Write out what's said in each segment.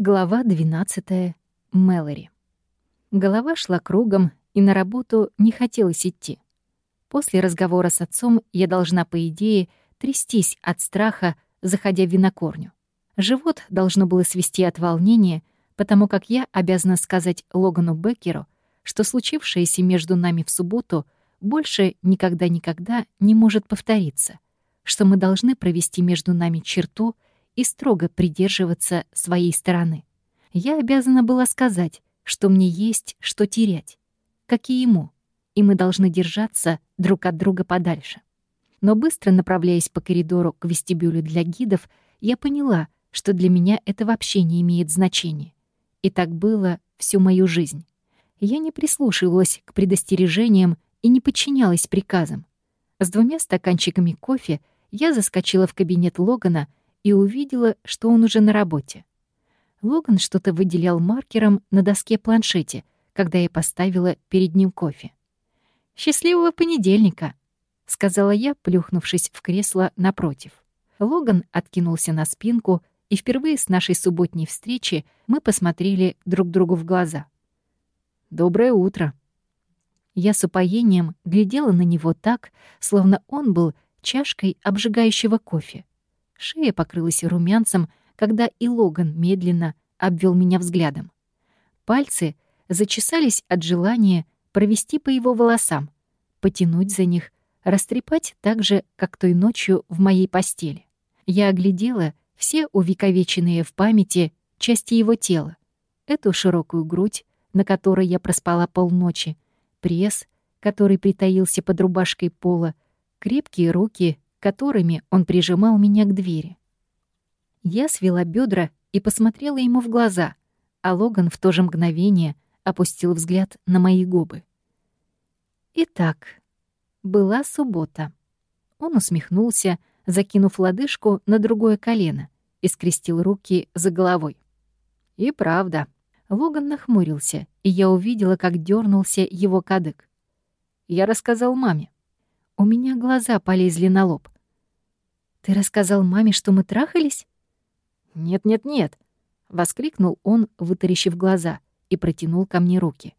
Глава 12. Мэлори. Голова шла кругом, и на работу не хотелось идти. После разговора с отцом я должна, по идее, трястись от страха, заходя в винокурню. Живот должно было свести от волнения, потому как я обязана сказать Логану Беккеру, что случившееся между нами в субботу больше никогда-никогда не может повториться, что мы должны провести между нами черту — и строго придерживаться своей стороны. Я обязана была сказать, что мне есть что терять, как и ему, и мы должны держаться друг от друга подальше. Но быстро направляясь по коридору к вестибюлю для гидов, я поняла, что для меня это вообще не имеет значения. И так было всю мою жизнь. Я не прислушивалась к предостережениям и не подчинялась приказам. С двумя стаканчиками кофе я заскочила в кабинет Логана и увидела, что он уже на работе. Логан что-то выделял маркером на доске планшете, когда я поставила перед ним кофе. «Счастливого понедельника», — сказала я, плюхнувшись в кресло напротив. Логан откинулся на спинку, и впервые с нашей субботней встречи мы посмотрели друг другу в глаза. «Доброе утро». Я с упоением глядела на него так, словно он был чашкой обжигающего кофе. Шея покрылась румянцем, когда и Логан медленно обвел меня взглядом. Пальцы зачесались от желания провести по его волосам, потянуть за них, растрепать так же, как той ночью в моей постели. Я оглядела все увековеченные в памяти части его тела. Эту широкую грудь, на которой я проспала полночи, пресс, который притаился под рубашкой пола, крепкие руки, которыми он прижимал меня к двери. Я свела бедра и посмотрела ему в глаза, а Логан в то же мгновение опустил взгляд на мои губы. Итак, была суббота. Он усмехнулся, закинув лодыжку на другое колено и скрестил руки за головой. И правда. Логан нахмурился, и я увидела, как дернулся его кадык. Я рассказал маме. У меня глаза полезли на лоб. «Ты рассказал маме, что мы трахались?» «Нет-нет-нет», — воскликнул он, вытаращив глаза, и протянул ко мне руки.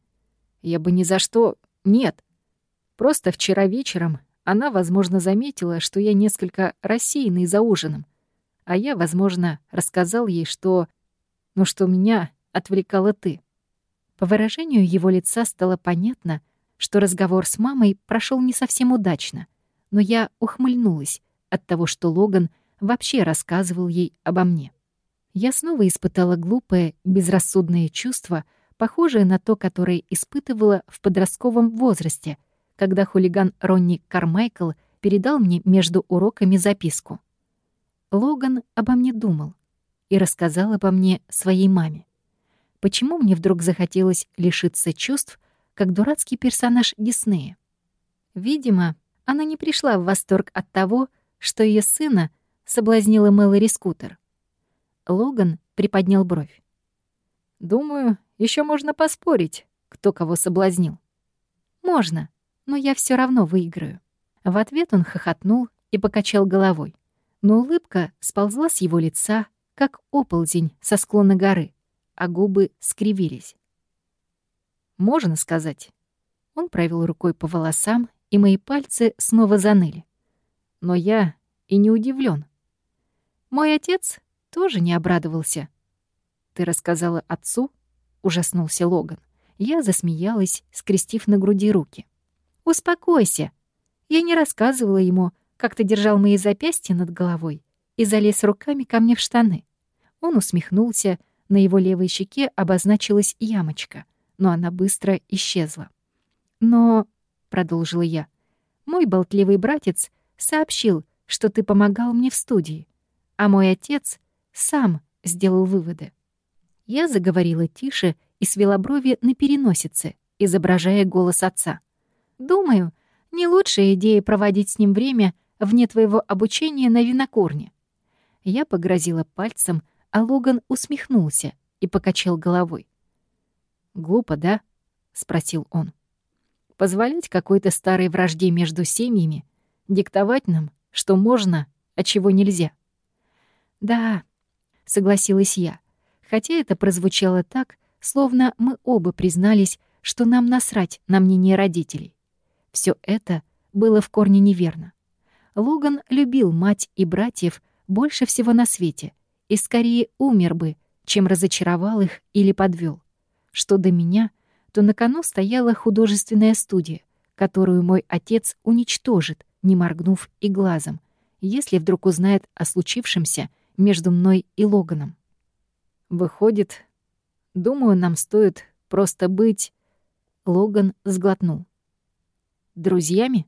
«Я бы ни за что... Нет. Просто вчера вечером она, возможно, заметила, что я несколько рассеянный за ужином, а я, возможно, рассказал ей, что... Ну, что меня отвлекала ты». По выражению его лица стало понятно, что разговор с мамой прошел не совсем удачно, но я ухмыльнулась от того, что Логан вообще рассказывал ей обо мне. Я снова испытала глупое, безрассудное чувство, похожее на то, которое испытывала в подростковом возрасте, когда хулиган Ронни Кармайкл передал мне между уроками записку. Логан обо мне думал и рассказал обо мне своей маме. Почему мне вдруг захотелось лишиться чувств, как дурацкий персонаж Диснея. Видимо, она не пришла в восторг от того, что ее сына соблазнила Мэлори Скутер. Логан приподнял бровь. «Думаю, еще можно поспорить, кто кого соблазнил». «Можно, но я все равно выиграю». В ответ он хохотнул и покачал головой. Но улыбка сползла с его лица, как оползень со склона горы, а губы скривились. Можно сказать?» Он провел рукой по волосам, и мои пальцы снова заныли. Но я и не удивлен. Мой отец тоже не обрадовался. «Ты рассказала отцу?» — ужаснулся Логан. Я засмеялась, скрестив на груди руки. «Успокойся. Я не рассказывала ему, как ты держал мои запястья над головой и залез руками ко мне в штаны». Он усмехнулся, на его левой щеке обозначилась ямочка — но она быстро исчезла. «Но», — продолжила я, — «мой болтливый братец сообщил, что ты помогал мне в студии, а мой отец сам сделал выводы». Я заговорила тише и свела брови на переносице, изображая голос отца. «Думаю, не лучшая идея проводить с ним время вне твоего обучения на винокурне». Я погрозила пальцем, а Логан усмехнулся и покачал головой. «Глупо, да?» — спросил он. «Позволять какой-то старой вражде между семьями, диктовать нам, что можно, а чего нельзя». «Да», — согласилась я, Хотя это прозвучало так, словно мы оба признались, что нам насрать на мнение родителей. Все это было в корне неверно. Логан любил мать и братьев больше всего на свете и скорее умер бы, чем разочаровал их или подвел. Что до меня, то на кону стояла художественная студия, которую мой отец уничтожит, не моргнув и глазом, если вдруг узнает о случившемся между мной и Логаном. Выходит, думаю, нам стоит просто быть... Логан сглотнул. Друзьями?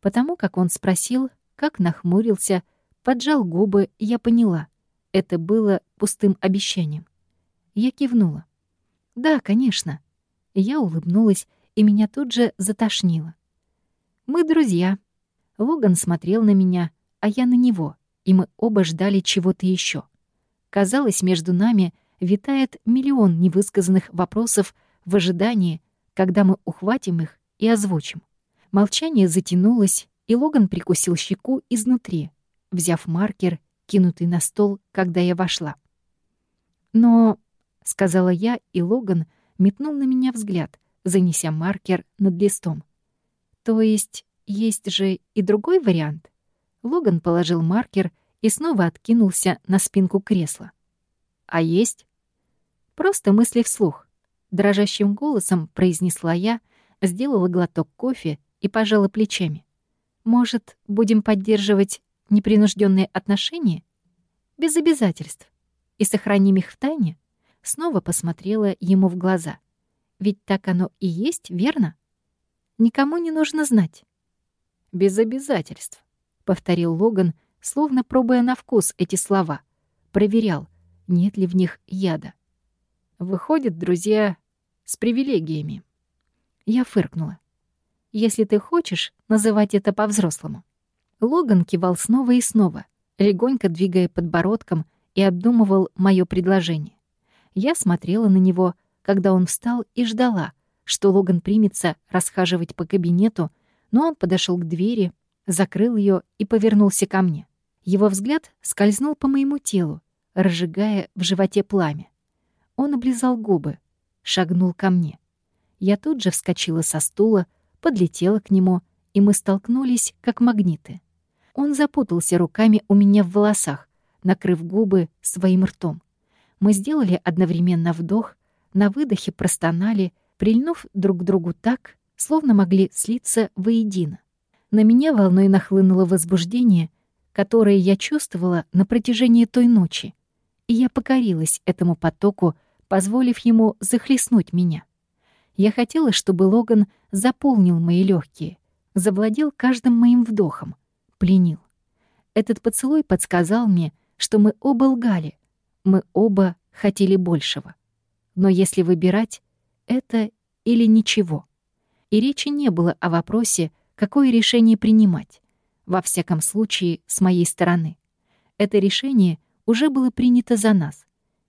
Потому как он спросил, как нахмурился, поджал губы, я поняла. Это было пустым обещанием. Я кивнула. «Да, конечно». Я улыбнулась, и меня тут же затошнило. «Мы друзья». Логан смотрел на меня, а я на него, и мы оба ждали чего-то еще. Казалось, между нами витает миллион невысказанных вопросов в ожидании, когда мы ухватим их и озвучим. Молчание затянулось, и Логан прикусил щеку изнутри, взяв маркер, кинутый на стол, когда я вошла. «Но...» — сказала я, и Логан метнул на меня взгляд, занеся маркер над листом. «То есть есть же и другой вариант?» Логан положил маркер и снова откинулся на спинку кресла. «А есть?» «Просто мысли вслух», — дрожащим голосом произнесла я, сделала глоток кофе и пожала плечами. «Может, будем поддерживать непринужденные отношения? Без обязательств. И сохраним их в тайне?» Снова посмотрела ему в глаза. «Ведь так оно и есть, верно? Никому не нужно знать». «Без обязательств», — повторил Логан, словно пробуя на вкус эти слова. Проверял, нет ли в них яда. Выходят, друзья, с привилегиями. Я фыркнула если ты хочешь называть это по-взрослому». Логан кивал снова и снова, легонько двигая подбородком и обдумывал мое предложение. Я смотрела на него, когда он встал, и ждала, что Логан примется расхаживать по кабинету, но он подошел к двери, закрыл ее и повернулся ко мне. Его взгляд скользнул по моему телу, разжигая в животе пламя. Он облизал губы, шагнул ко мне. Я тут же вскочила со стула, подлетела к нему, и мы столкнулись, как магниты. Он запутался руками у меня в волосах, накрыв губы своим ртом. Мы сделали одновременно вдох, на выдохе простонали, прильнув друг к другу так, словно могли слиться воедино. На меня волной нахлынуло возбуждение, которое я чувствовала на протяжении той ночи, и я покорилась этому потоку, позволив ему захлестнуть меня. Я хотела, чтобы Логан заполнил мои легкие, завладел каждым моим вдохом, пленил. Этот поцелуй подсказал мне, что мы оба лгали, мы оба хотели большего. Но если выбирать, это или ничего. И речи не было о вопросе, какое решение принимать. Во всяком случае, с моей стороны. Это решение уже было принято за нас.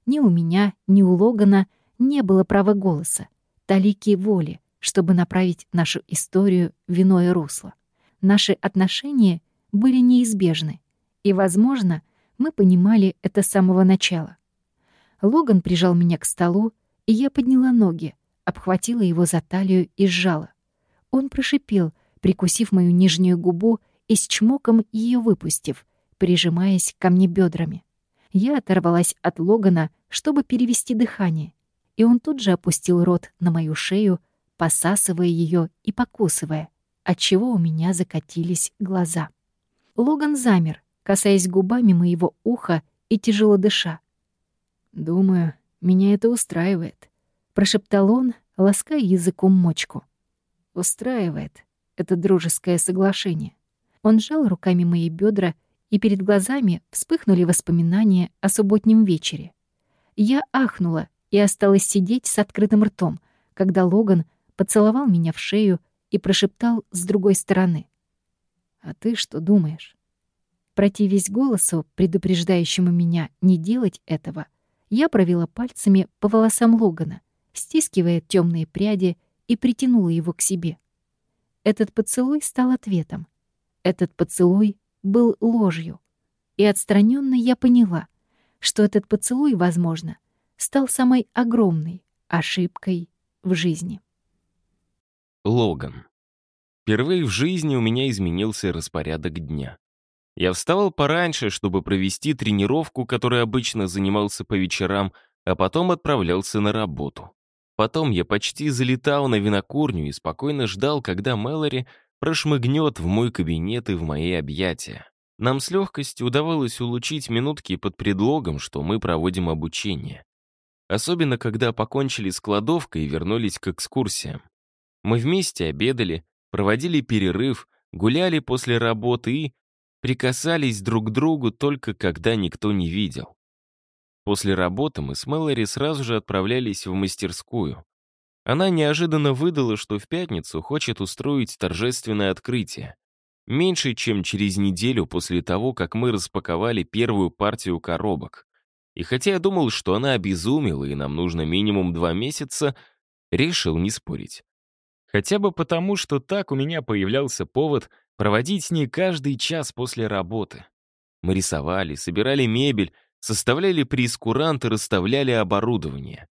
Ни у меня, ни у Логана не было права голоса талики воли, чтобы направить нашу историю в иное русло. Наши отношения были неизбежны, и, возможно, мы понимали это с самого начала. Логан прижал меня к столу, и я подняла ноги, обхватила его за талию и сжала. Он прошипел, прикусив мою нижнюю губу и с чмоком ее выпустив, прижимаясь ко мне бедрами. Я оторвалась от Логана, чтобы перевести дыхание, и он тут же опустил рот на мою шею, посасывая ее и покусывая, отчего у меня закатились глаза. Логан замер, касаясь губами моего уха и тяжело дыша. «Думаю, меня это устраивает», — прошептал он, лаская языком мочку. «Устраивает это дружеское соглашение». Он сжал руками мои бедра, и перед глазами вспыхнули воспоминания о субботнем вечере. Я ахнула и осталась сидеть с открытым ртом, когда Логан поцеловал меня в шею и прошептал с другой стороны. «А ты что думаешь?» Противясь голосу, предупреждающему меня не делать этого, я провела пальцами по волосам Логана, стискивая темные пряди и притянула его к себе. Этот поцелуй стал ответом. Этот поцелуй был ложью. И отстраненно я поняла, что этот поцелуй, возможно, — стал самой огромной ошибкой в жизни. Логан. Впервые в жизни у меня изменился распорядок дня. Я вставал пораньше, чтобы провести тренировку, которой обычно занимался по вечерам, а потом отправлялся на работу. Потом я почти залетал на винокурню и спокойно ждал, когда Мэлори прошмыгнет в мой кабинет и в мои объятия. Нам с легкостью удавалось улучить минутки под предлогом, что мы проводим обучение. Особенно, когда покончили с кладовкой и вернулись к экскурсиям. Мы вместе обедали, проводили перерыв, гуляли после работы и прикасались друг к другу только когда никто не видел. После работы мы с Мэлори сразу же отправлялись в мастерскую. Она неожиданно выдала, что в пятницу хочет устроить торжественное открытие. Меньше, чем через неделю после того, как мы распаковали первую партию коробок. И хотя я думал, что она обезумела и нам нужно минимум два месяца, решил не спорить. Хотя бы потому, что так у меня появлялся повод проводить с ней каждый час после работы. Мы рисовали, собирали мебель, составляли прескурант и расставляли оборудование.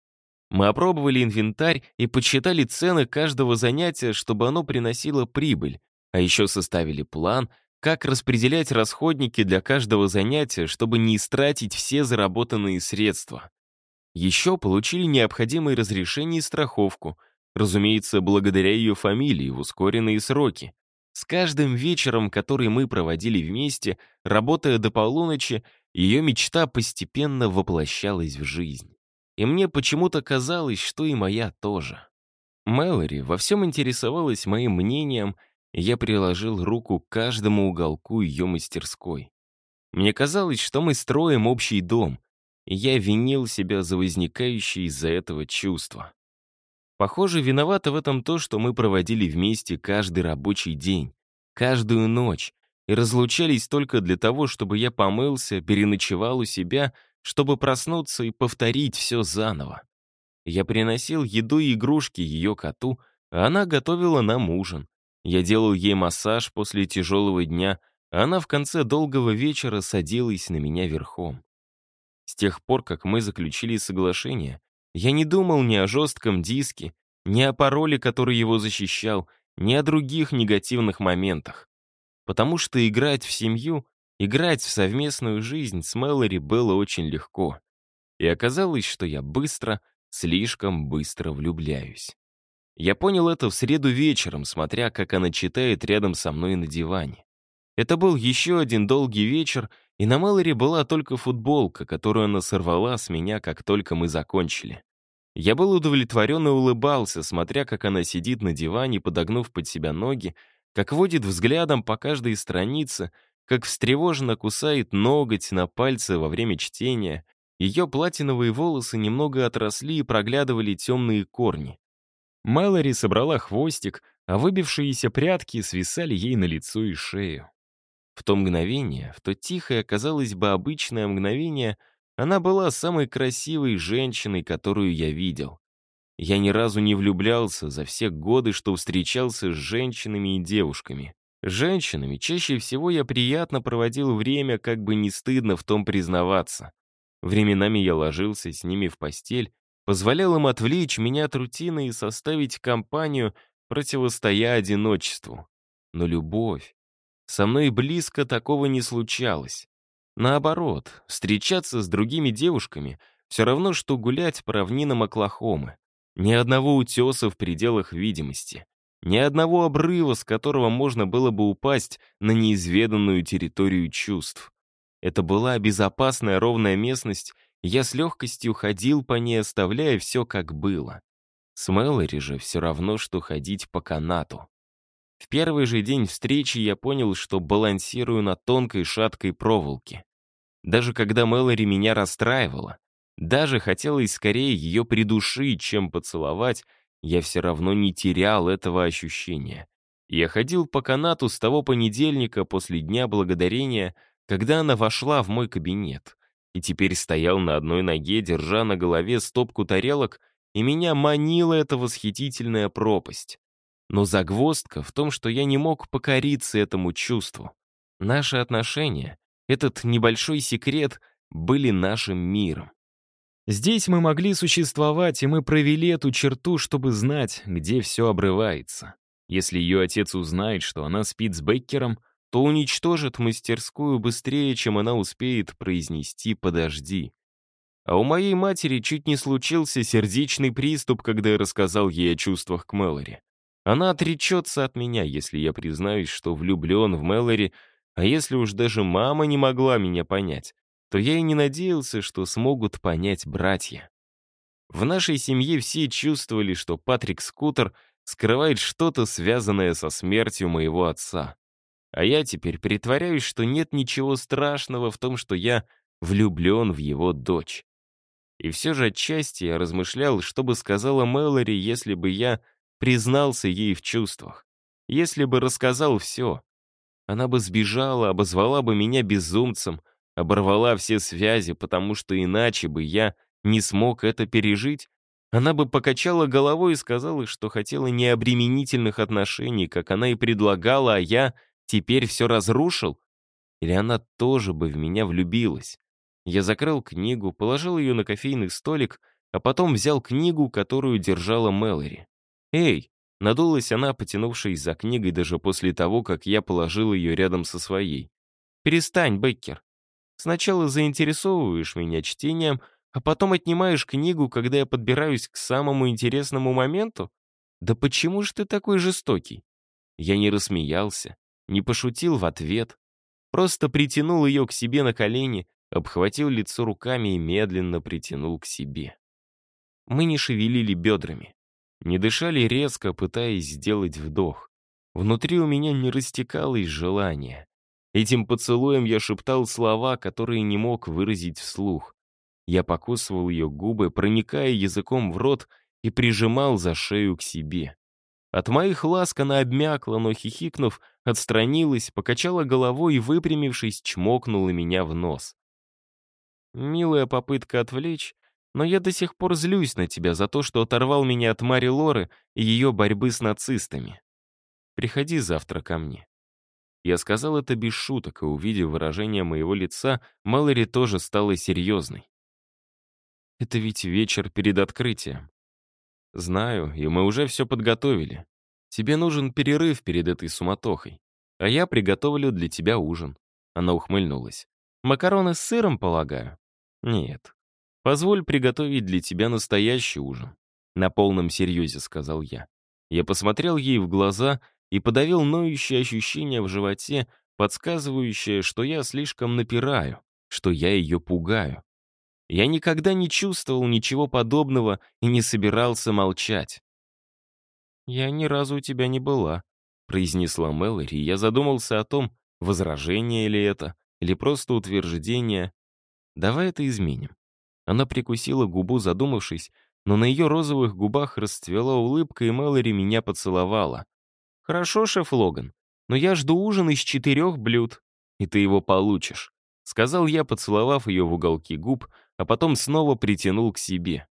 Мы опробовали инвентарь и подсчитали цены каждого занятия, чтобы оно приносило прибыль, а еще составили план, как распределять расходники для каждого занятия, чтобы не истратить все заработанные средства. Еще получили необходимые разрешения и страховку, разумеется, благодаря ее фамилии в ускоренные сроки. С каждым вечером, который мы проводили вместе, работая до полуночи, ее мечта постепенно воплощалась в жизнь. И мне почему-то казалось, что и моя тоже. Мэлори во всем интересовалась моим мнением я приложил руку к каждому уголку ее мастерской. Мне казалось, что мы строим общий дом, и я винил себя за возникающее из-за этого чувство. Похоже, виновато в этом то, что мы проводили вместе каждый рабочий день, каждую ночь, и разлучались только для того, чтобы я помылся, переночевал у себя, чтобы проснуться и повторить все заново. Я приносил еду и игрушки ее коту, а она готовила нам ужин. Я делал ей массаж после тяжелого дня, а она в конце долгого вечера садилась на меня верхом. С тех пор, как мы заключили соглашение, я не думал ни о жестком диске, ни о пароле, который его защищал, ни о других негативных моментах. Потому что играть в семью, играть в совместную жизнь с Мэлори было очень легко. И оказалось, что я быстро, слишком быстро влюбляюсь. Я понял это в среду вечером, смотря, как она читает рядом со мной на диване. Это был еще один долгий вечер, и на Мэлори была только футболка, которую она сорвала с меня, как только мы закончили. Я был удовлетворен и улыбался, смотря, как она сидит на диване, подогнув под себя ноги, как водит взглядом по каждой странице, как встревоженно кусает ноготь на пальце во время чтения. Ее платиновые волосы немного отросли и проглядывали темные корни. Мэлори собрала хвостик, а выбившиеся прядки свисали ей на лицо и шею. В то мгновение, в то тихое, казалось бы, обычное мгновение, она была самой красивой женщиной, которую я видел. Я ни разу не влюблялся за все годы, что встречался с женщинами и девушками. С женщинами чаще всего я приятно проводил время, как бы не стыдно в том признаваться. Временами я ложился с ними в постель, позволял им отвлечь меня от рутины и составить компанию, противостоя одиночеству. Но любовь... Со мной близко такого не случалось. Наоборот, встречаться с другими девушками все равно, что гулять по равнинам Оклахомы. Ни одного утеса в пределах видимости. Ни одного обрыва, с которого можно было бы упасть на неизведанную территорию чувств. Это была безопасная ровная местность, я с легкостью ходил по ней, оставляя все как было. С Мэлори же все равно, что ходить по канату. В первый же день встречи я понял, что балансирую на тонкой шаткой проволоке. Даже когда Мэлори меня расстраивала, даже хотелось скорее ее придушить, чем поцеловать, я все равно не терял этого ощущения. Я ходил по канату с того понедельника после Дня Благодарения, когда она вошла в мой кабинет и теперь стоял на одной ноге, держа на голове стопку тарелок, и меня манила эта восхитительная пропасть. Но загвоздка в том, что я не мог покориться этому чувству. Наши отношения, этот небольшой секрет, были нашим миром. Здесь мы могли существовать, и мы провели эту черту, чтобы знать, где все обрывается. Если ее отец узнает, что она спит с Беккером, то уничтожит мастерскую быстрее, чем она успеет произнести «подожди». А у моей матери чуть не случился сердечный приступ, когда я рассказал ей о чувствах к Мэлори. Она отречется от меня, если я признаюсь, что влюблен в Мэлори, а если уж даже мама не могла меня понять, то я и не надеялся, что смогут понять братья. В нашей семье все чувствовали, что Патрик Скутер скрывает что-то, связанное со смертью моего отца. А я теперь притворяюсь, что нет ничего страшного в том, что я влюблен в его дочь. И все же отчасти я размышлял, что бы сказала Мэлори, если бы я признался ей в чувствах. Если бы рассказал все. Она бы сбежала, обозвала бы меня безумцем, оборвала все связи, потому что иначе бы я не смог это пережить. Она бы покачала головой и сказала, что хотела необременительных отношений, как она и предлагала, а я теперь все разрушил? Или она тоже бы в меня влюбилась? Я закрыл книгу, положил ее на кофейный столик, а потом взял книгу, которую держала Мэлори. «Эй!» — надулась она, потянувшись за книгой даже после того, как я положил ее рядом со своей. «Перестань, Беккер. Сначала заинтересовываешь меня чтением, а потом отнимаешь книгу, когда я подбираюсь к самому интересному моменту? Да почему же ты такой жестокий?» Я не рассмеялся, не пошутил в ответ, просто притянул ее к себе на колени, обхватил лицо руками и медленно притянул к себе. Мы не шевелили бедрами, не дышали резко, пытаясь сделать вдох. Внутри у меня не растекалось желание. Этим поцелуем я шептал слова, которые не мог выразить вслух. Я покусывал ее губы, проникая языком в рот и прижимал за шею к себе. От моих ласк она обмякла, но, хихикнув, отстранилась, покачала головой и, выпрямившись, чмокнула меня в нос. Милая попытка отвлечь, но я до сих пор злюсь на тебя за то, что оторвал меня от Мари Лоры и ее борьбы с нацистами. Приходи завтра ко мне. Я сказал это без шуток, и, увидев выражение моего лица, Малори тоже стала серьезной. Это ведь вечер перед открытием. «Знаю, и мы уже все подготовили. Тебе нужен перерыв перед этой суматохой. А я приготовлю для тебя ужин». Она ухмыльнулась. «Макароны с сыром, полагаю?» «Нет. Позволь приготовить для тебя настоящий ужин». На полном серьезе сказал я. Я посмотрел ей в глаза и подавил ноющее ощущение в животе, подсказывающее, что я слишком напираю, что я ее пугаю. Я никогда не чувствовал ничего подобного и не собирался молчать. «Я ни разу у тебя не была», — произнесла Мэлори, и я задумался о том, возражение ли это, или просто утверждение. «Давай это изменим». Она прикусила губу, задумавшись, но на ее розовых губах расцвела улыбка, и Мэлори меня поцеловала. «Хорошо, шеф Логан, но я жду ужин из четырех блюд, и ты его получишь», — сказал я, поцеловав ее в уголки губ, а потом снова притянул к себе.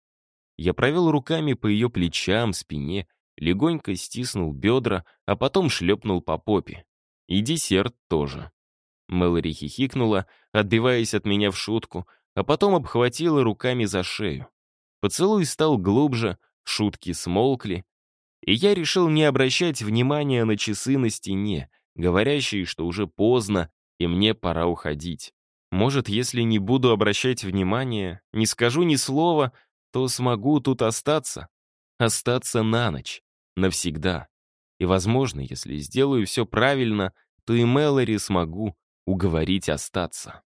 Я провел руками по ее плечам, спине, легонько стиснул бедра, а потом шлепнул по попе. И десерт тоже. Мэлори хихикнула, отбиваясь от меня в шутку, а потом обхватила руками за шею. Поцелуй стал глубже, шутки смолкли, и я решил не обращать внимания на часы на стене, говорящие, что уже поздно, и мне пора уходить. Может, если не буду обращать внимания, не скажу ни слова, то смогу тут остаться. Остаться на ночь. Навсегда. И, возможно, если сделаю все правильно, то и Мэлори смогу уговорить остаться.